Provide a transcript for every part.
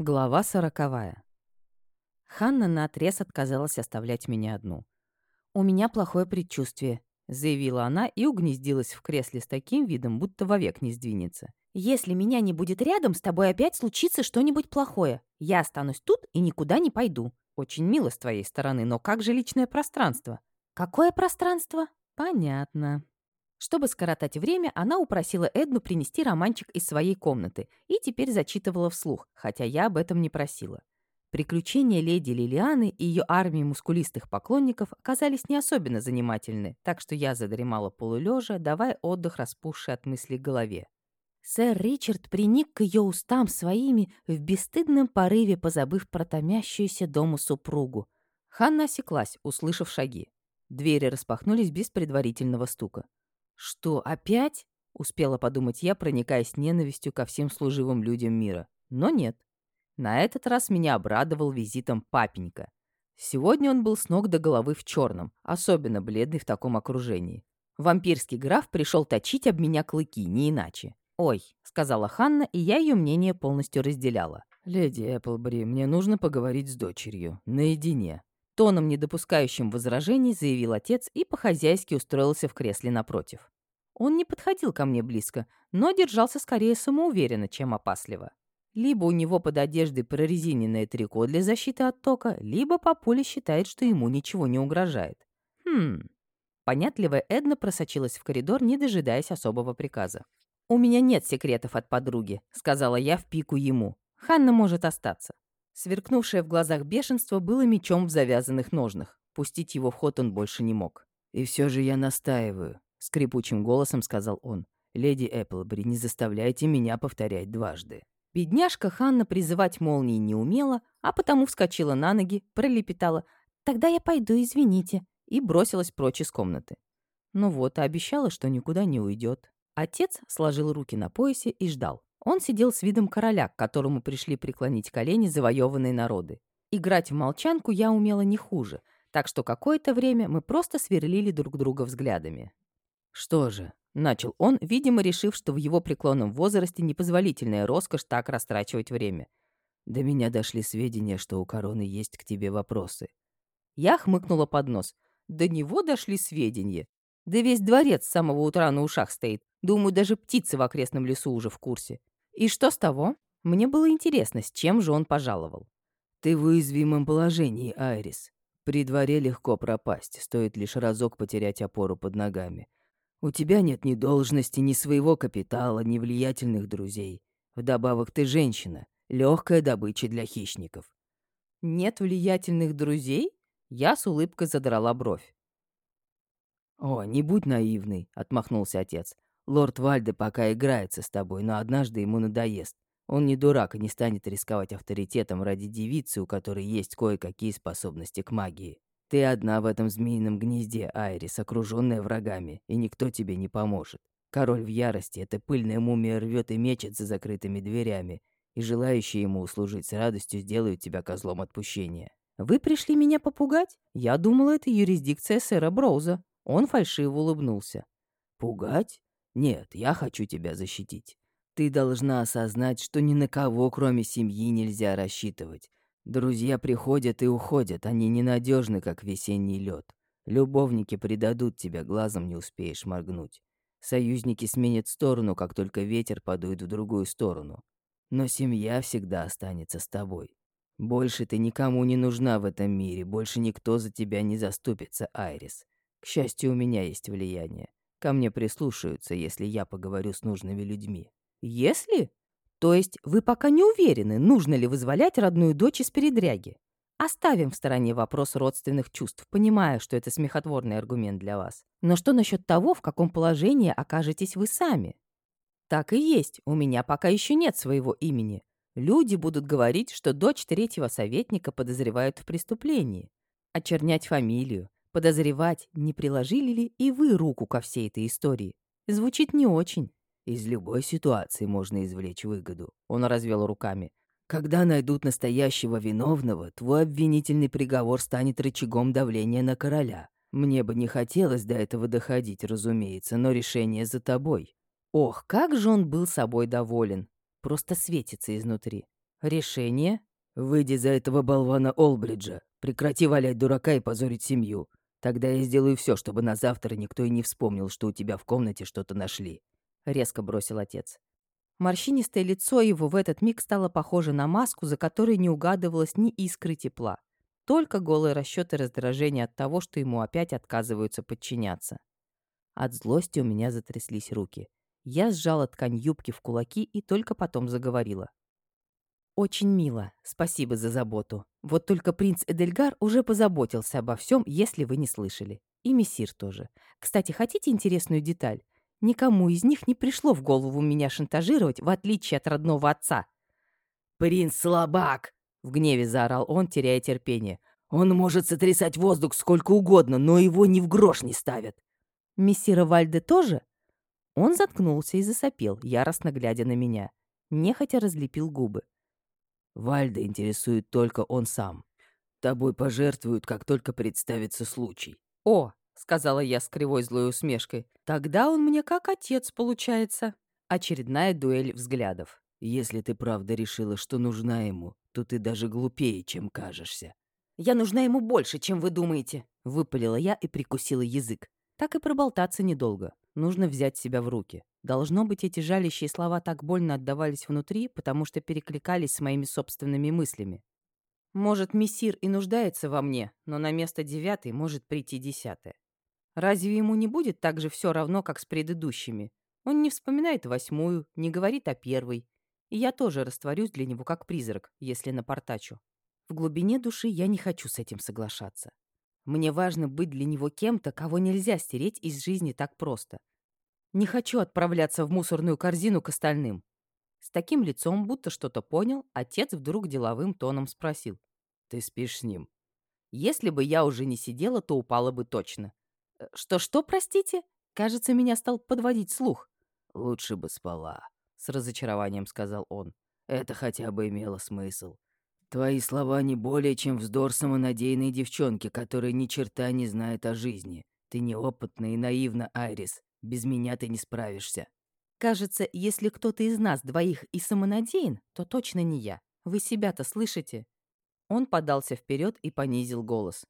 Глава сороковая. Ханна наотрез отказалась оставлять меня одну. «У меня плохое предчувствие», — заявила она и угнездилась в кресле с таким видом, будто вовек не сдвинется. «Если меня не будет рядом, с тобой опять случится что-нибудь плохое. Я останусь тут и никуда не пойду». «Очень мило с твоей стороны, но как же личное пространство?» «Какое пространство?» «Понятно». Чтобы скоротать время, она упросила Эдну принести романчик из своей комнаты и теперь зачитывала вслух, хотя я об этом не просила. Приключения леди Лилианы и ее армии мускулистых поклонников оказались не особенно занимательны, так что я задремала полулежа, давая отдых распухшей от мыслей голове. Сэр Ричард приник к ее устам своими в бесстыдном порыве, позабыв про томящуюся дому супругу. Ханна осеклась, услышав шаги. Двери распахнулись без предварительного стука. «Что, опять?» — успела подумать я, проникаясь ненавистью ко всем служивым людям мира. Но нет. На этот раз меня обрадовал визитом папенька. Сегодня он был с ног до головы в черном, особенно бледный в таком окружении. Вампирский граф пришел точить об меня клыки, не иначе. «Ой», — сказала Ханна, и я ее мнение полностью разделяла. «Леди Эпплбри, мне нужно поговорить с дочерью. Наедине». Тоном, не допускающим возражений, заявил отец и по-хозяйски устроился в кресле напротив. Он не подходил ко мне близко, но держался скорее самоуверенно, чем опасливо. Либо у него под одеждой прорезиненное трико для защиты от тока, либо папуля считает, что ему ничего не угрожает. Хм. Понятливая Эдна просочилась в коридор, не дожидаясь особого приказа. «У меня нет секретов от подруги», — сказала я в пику ему. «Ханна может остаться». Сверкнувшее в глазах бешенство было мечом в завязанных ножнах. Пустить его в ход он больше не мог. «И все же я настаиваю», — скрипучим голосом сказал он. «Леди Эпплбри, не заставляйте меня повторять дважды». Бедняжка Ханна призывать молнии не умела, а потому вскочила на ноги, пролепетала «Тогда я пойду, извините», и бросилась прочь из комнаты. Ну вот, а обещала, что никуда не уйдет. Отец сложил руки на поясе и ждал. Он сидел с видом короля, к которому пришли преклонить колени завоеванные народы. Играть в молчанку я умела не хуже, так что какое-то время мы просто сверлили друг друга взглядами. «Что же?» — начал он, видимо, решив, что в его преклонном возрасте непозволительная роскошь так растрачивать время. «До меня дошли сведения, что у короны есть к тебе вопросы». Я хмыкнула под нос. До него дошли сведения. Да весь дворец с самого утра на ушах стоит. Думаю, даже птицы в окрестном лесу уже в курсе. И что с того? Мне было интересно, с чем же он пожаловал. «Ты в уязвимом положении, Айрис. При дворе легко пропасть, стоит лишь разок потерять опору под ногами. У тебя нет ни должности, ни своего капитала, ни влиятельных друзей. Вдобавок ты женщина, легкая добыча для хищников». «Нет влиятельных друзей?» Я с улыбкой задрала бровь. «О, не будь наивный», — отмахнулся отец. Лорд Вальде пока играется с тобой, но однажды ему надоест. Он не дурак и не станет рисковать авторитетом ради девицы, у которой есть кое-какие способности к магии. Ты одна в этом змеином гнезде, Айрис, окруженная врагами, и никто тебе не поможет. Король в ярости, эта пыльная мумия рвет и мечет за закрытыми дверями, и желающие ему услужить с радостью сделают тебя козлом отпущения. «Вы пришли меня попугать? Я думала, это юрисдикция сэра Броуза». Он фальшиво улыбнулся. «Пугать? Нет, я хочу тебя защитить. Ты должна осознать, что ни на кого, кроме семьи, нельзя рассчитывать. Друзья приходят и уходят, они ненадежны, как весенний лед. Любовники предадут тебя, глазом не успеешь моргнуть. Союзники сменят сторону, как только ветер подует в другую сторону. Но семья всегда останется с тобой. Больше ты никому не нужна в этом мире, больше никто за тебя не заступится, Айрис. К счастью, у меня есть влияние. Ко мне прислушаются, если я поговорю с нужными людьми. Если? То есть вы пока не уверены, нужно ли вызволять родную дочь из передряги? Оставим в стороне вопрос родственных чувств, понимая, что это смехотворный аргумент для вас. Но что насчет того, в каком положении окажетесь вы сами? Так и есть, у меня пока еще нет своего имени. Люди будут говорить, что дочь третьего советника подозревают в преступлении. Очернять фамилию, Подозревать, не приложили ли и вы руку ко всей этой истории. Звучит не очень. Из любой ситуации можно извлечь выгоду. Он развел руками. Когда найдут настоящего виновного, твой обвинительный приговор станет рычагом давления на короля. Мне бы не хотелось до этого доходить, разумеется, но решение за тобой. Ох, как же он был собой доволен. Просто светится изнутри. Решение? Выйди за этого болвана Олбриджа. Прекрати валять дурака и позорить семью. Тогда я сделаю все, чтобы на завтра никто и не вспомнил, что у тебя в комнате что-то нашли. Резко бросил отец. Морщинистое лицо его в этот миг стало похоже на маску, за которой не угадывалось ни искры тепла. Только голые расчеты раздражения от того, что ему опять отказываются подчиняться. От злости у меня затряслись руки. Я сжала ткань юбки в кулаки и только потом заговорила. «Очень мило. Спасибо за заботу. Вот только принц Эдельгар уже позаботился обо всем, если вы не слышали. И мессир тоже. Кстати, хотите интересную деталь? Никому из них не пришло в голову меня шантажировать, в отличие от родного отца». «Принц слабак!» — в гневе заорал он, теряя терпение. «Он может сотрясать воздух сколько угодно, но его ни в грош не ставят». «Мессира Вальде тоже?» Он заткнулся и засопел, яростно глядя на меня. Нехотя разлепил губы. Вальда интересует только он сам. Тобой пожертвуют, как только представится случай. О, сказала я с кривой злой усмешкой. Тогда он мне как отец получается. Очередная дуэль взглядов. Если ты правда решила, что нужна ему, то ты даже глупее, чем кажешься. Я нужна ему больше, чем вы думаете, выпалила я и прикусила язык. Так и проболтаться недолго. Нужно взять себя в руки. Должно быть, эти жалящие слова так больно отдавались внутри, потому что перекликались с моими собственными мыслями. Может, мессир и нуждается во мне, но на место девятой может прийти десятая. Разве ему не будет так же все равно, как с предыдущими? Он не вспоминает восьмую, не говорит о первой. И я тоже растворюсь для него как призрак, если напортачу. В глубине души я не хочу с этим соглашаться. Мне важно быть для него кем-то, кого нельзя стереть из жизни так просто. Не хочу отправляться в мусорную корзину к остальным. С таким лицом, будто что-то понял, отец вдруг деловым тоном спросил. «Ты спишь с ним?» Если бы я уже не сидела, то упала бы точно. «Э, «Что-что, простите?» Кажется, меня стал подводить слух. «Лучше бы спала», — с разочарованием сказал он. «Это хотя бы имело смысл. Твои слова не более чем вздор самонадеянной девчонки, которая ни черта не знает о жизни. Ты неопытна и наивна, Айрис. Без меня ты не справишься. Кажется, если кто-то из нас двоих и самонадеян, то точно не я. Вы себя-то слышите? Он подался вперед и понизил голос.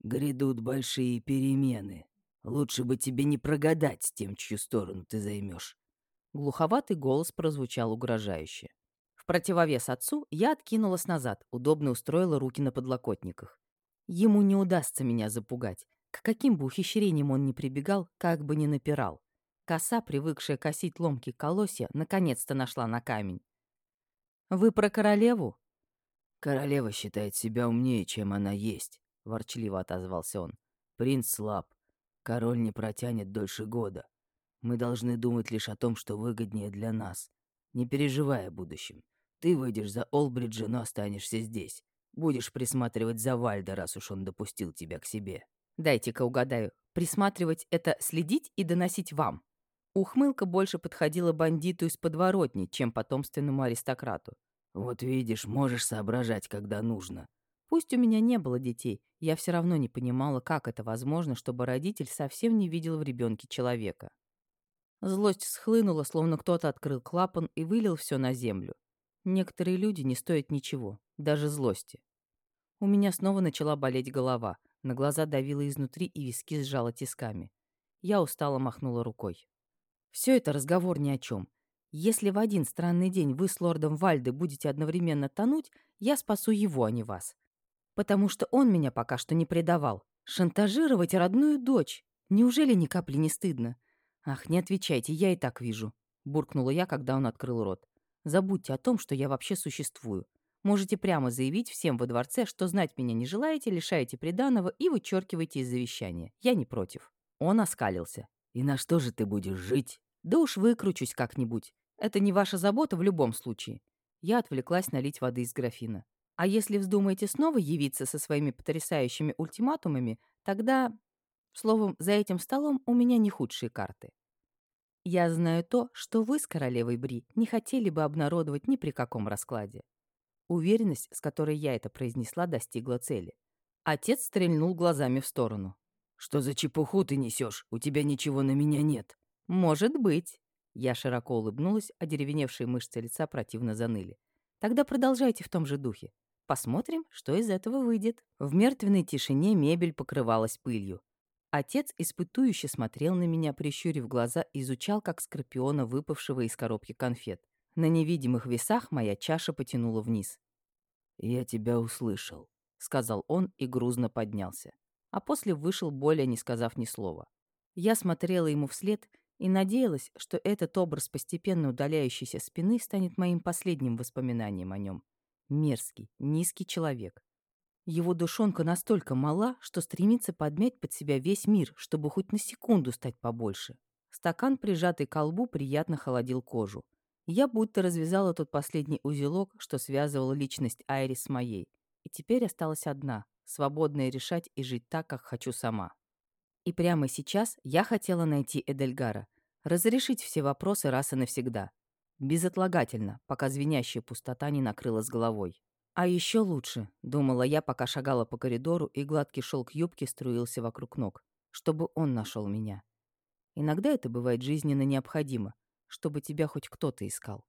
Грядут большие перемены. Лучше бы тебе не прогадать тем, чью сторону ты займешь. Глуховатый голос прозвучал угрожающе противовес отцу я откинулась назад, удобно устроила руки на подлокотниках. Ему не удастся меня запугать. К каким бы ухищрениям он ни прибегал, как бы ни напирал. Коса, привыкшая косить ломки колосья, наконец-то нашла на камень. «Вы про королеву?» «Королева считает себя умнее, чем она есть», — ворчливо отозвался он. «Принц слаб. Король не протянет дольше года. Мы должны думать лишь о том, что выгоднее для нас, не переживая о будущем. Ты выйдешь за Олбриджа, но останешься здесь. Будешь присматривать за Вальда, раз уж он допустил тебя к себе. Дайте-ка угадаю. Присматривать — это следить и доносить вам. Ухмылка больше подходила бандиту из подворотни, чем потомственному аристократу. Вот видишь, можешь соображать, когда нужно. Пусть у меня не было детей, я все равно не понимала, как это возможно, чтобы родитель совсем не видел в ребенке человека. Злость схлынула, словно кто-то открыл клапан и вылил все на землю. Некоторые люди не стоят ничего, даже злости. У меня снова начала болеть голова, на глаза давило изнутри и виски сжало тисками. Я устало махнула рукой. Все это разговор ни о чем. Если в один странный день вы с лордом Вальды будете одновременно тонуть, я спасу его, а не вас. Потому что он меня пока что не предавал. Шантажировать родную дочь. Неужели ни капли не стыдно? Ах, не отвечайте, я и так вижу. Буркнула я, когда он открыл рот. Забудьте о том, что я вообще существую. Можете прямо заявить всем во дворце, что знать меня не желаете, лишаете приданого и вычеркиваете из завещания. Я не против». Он оскалился. «И на что же ты будешь жить?» «Да уж выкручусь как-нибудь. Это не ваша забота в любом случае». Я отвлеклась налить воды из графина. «А если вздумаете снова явиться со своими потрясающими ультиматумами, тогда...» Словом, за этим столом у меня не худшие карты. Я знаю то, что вы с королевой Бри не хотели бы обнародовать ни при каком раскладе. Уверенность, с которой я это произнесла, достигла цели. Отец стрельнул глазами в сторону. «Что за чепуху ты несешь? У тебя ничего на меня нет». «Может быть». Я широко улыбнулась, а деревеневшие мышцы лица противно заныли. Тогда продолжайте в том же духе. Посмотрим, что из этого выйдет. В мертвенной тишине мебель покрывалась пылью. Отец испытующе смотрел на меня, прищурив глаза, изучал, как скорпиона, выпавшего из коробки конфет. На невидимых весах моя чаша потянула вниз. «Я тебя услышал», — сказал он и грузно поднялся. А после вышел, более не сказав ни слова. Я смотрела ему вслед и надеялась, что этот образ постепенно удаляющейся спины станет моим последним воспоминанием о нем. Мерзкий, низкий человек. Его душонка настолько мала, что стремится подмять под себя весь мир, чтобы хоть на секунду стать побольше. Стакан, прижатый к колбу, приятно холодил кожу. Я будто развязала тот последний узелок, что связывал личность Айри с моей. И теперь осталась одна, свободная решать и жить так, как хочу сама. И прямо сейчас я хотела найти Эдельгара, разрешить все вопросы раз и навсегда. Безотлагательно, пока звенящая пустота не накрыла с головой. А еще лучше, думала я, пока шагала по коридору, и гладкий шелк юбки струился вокруг ног, чтобы он нашел меня. Иногда это бывает жизненно необходимо, чтобы тебя хоть кто-то искал.